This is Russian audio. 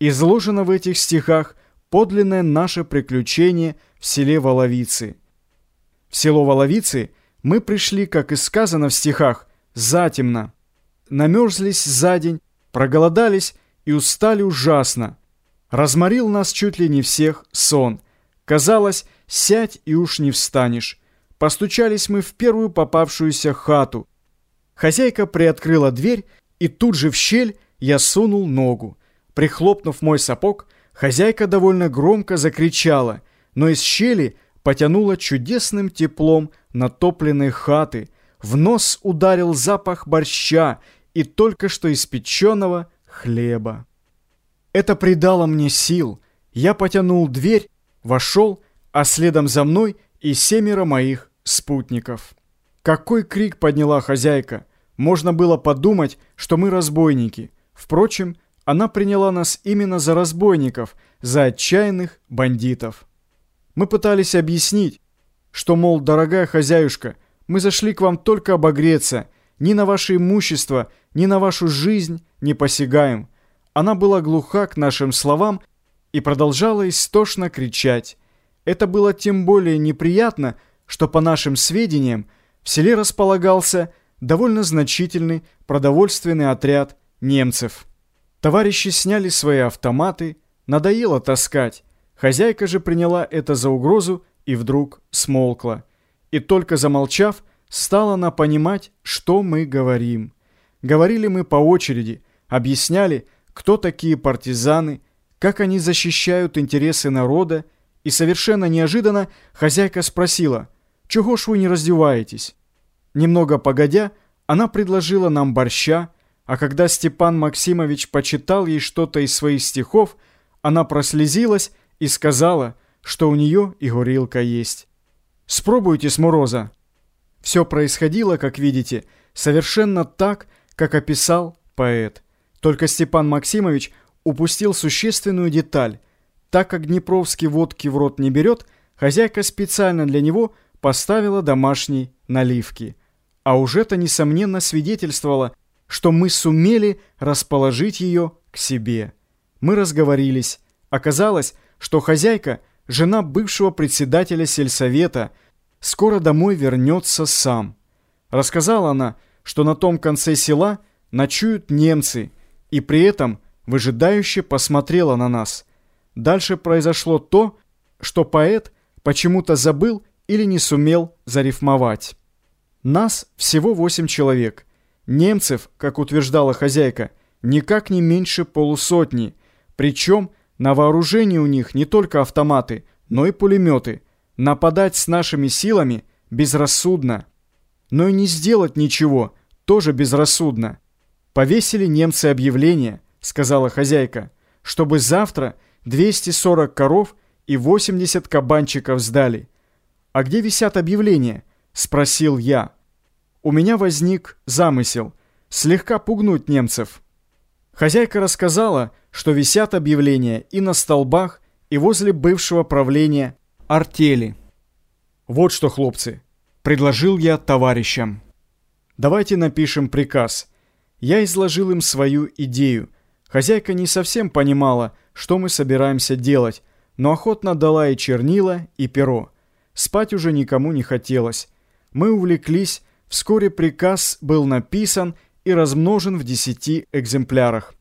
Изложено в этих стихах подлинное наше приключение в селе Воловицы. В село Воловицы мы пришли, как и сказано в стихах, затемно. Намерзлись за день, проголодались и устали ужасно. Разморил нас чуть ли не всех сон. Казалось, сядь и уж не встанешь. Постучались мы в первую попавшуюся хату. Хозяйка приоткрыла дверь, и тут же в щель я сунул ногу. Прихлопнув мой сапог, хозяйка довольно громко закричала, но из щели потянуло чудесным теплом натопленной хаты. В нос ударил запах борща и только что испеченного хлеба. Это придало мне сил. Я потянул дверь, вошел, а следом за мной и семеро моих спутников. Какой крик подняла хозяйка! Можно было подумать, что мы разбойники. Впрочем, она приняла нас именно за разбойников, за отчаянных бандитов. Мы пытались объяснить, что, мол, дорогая хозяюшка, мы зашли к вам только обогреться, ни на ваше имущество, ни на вашу жизнь не посягаем. Она была глуха к нашим словам и продолжала истошно кричать. Это было тем более неприятно, что, по нашим сведениям, в селе располагался довольно значительный продовольственный отряд немцев. Товарищи сняли свои автоматы, надоело таскать. Хозяйка же приняла это за угрозу и вдруг смолкла. И только замолчав, стала она понимать, что мы говорим. Говорили мы по очереди, объясняли, кто такие партизаны, как они защищают интересы народа, и совершенно неожиданно хозяйка спросила, «Чего ж вы не раздеваетесь?» Немного погодя, она предложила нам борща, а когда Степан Максимович почитал ей что-то из своих стихов, она прослезилась и сказала, что у нее и горилка есть. «Спробуйте с мороза». Все происходило, как видите, совершенно так, как описал поэт. Только Степан Максимович упустил существенную деталь. Так как Днепровский водки в рот не берет, хозяйка специально для него поставила домашней наливки. А уже это, несомненно, свидетельствовало, что мы сумели расположить ее к себе. Мы разговорились. Оказалось, что хозяйка, жена бывшего председателя сельсовета, скоро домой вернется сам. Рассказала она, что на том конце села ночуют немцы, и при этом выжидающе посмотрела на нас. Дальше произошло то, что поэт почему-то забыл или не сумел зарифмовать. Нас всего восемь человек. Немцев, как утверждала хозяйка, никак не меньше полусотни, причем на вооружении у них не только автоматы, но и пулеметы. Нападать с нашими силами безрассудно. Но и не сделать ничего тоже безрассудно. Повесили немцы объявление, сказала хозяйка, чтобы завтра 240 коров и 80 кабанчиков сдали. А где висят объявления? Спросил я у меня возник замысел слегка пугнуть немцев. Хозяйка рассказала, что висят объявления и на столбах, и возле бывшего правления артели. «Вот что, хлопцы», — предложил я товарищам. «Давайте напишем приказ». Я изложил им свою идею. Хозяйка не совсем понимала, что мы собираемся делать, но охотно дала и чернила, и перо. Спать уже никому не хотелось. Мы увлеклись Вскоре приказ был написан и размножен в десяти экземплярах.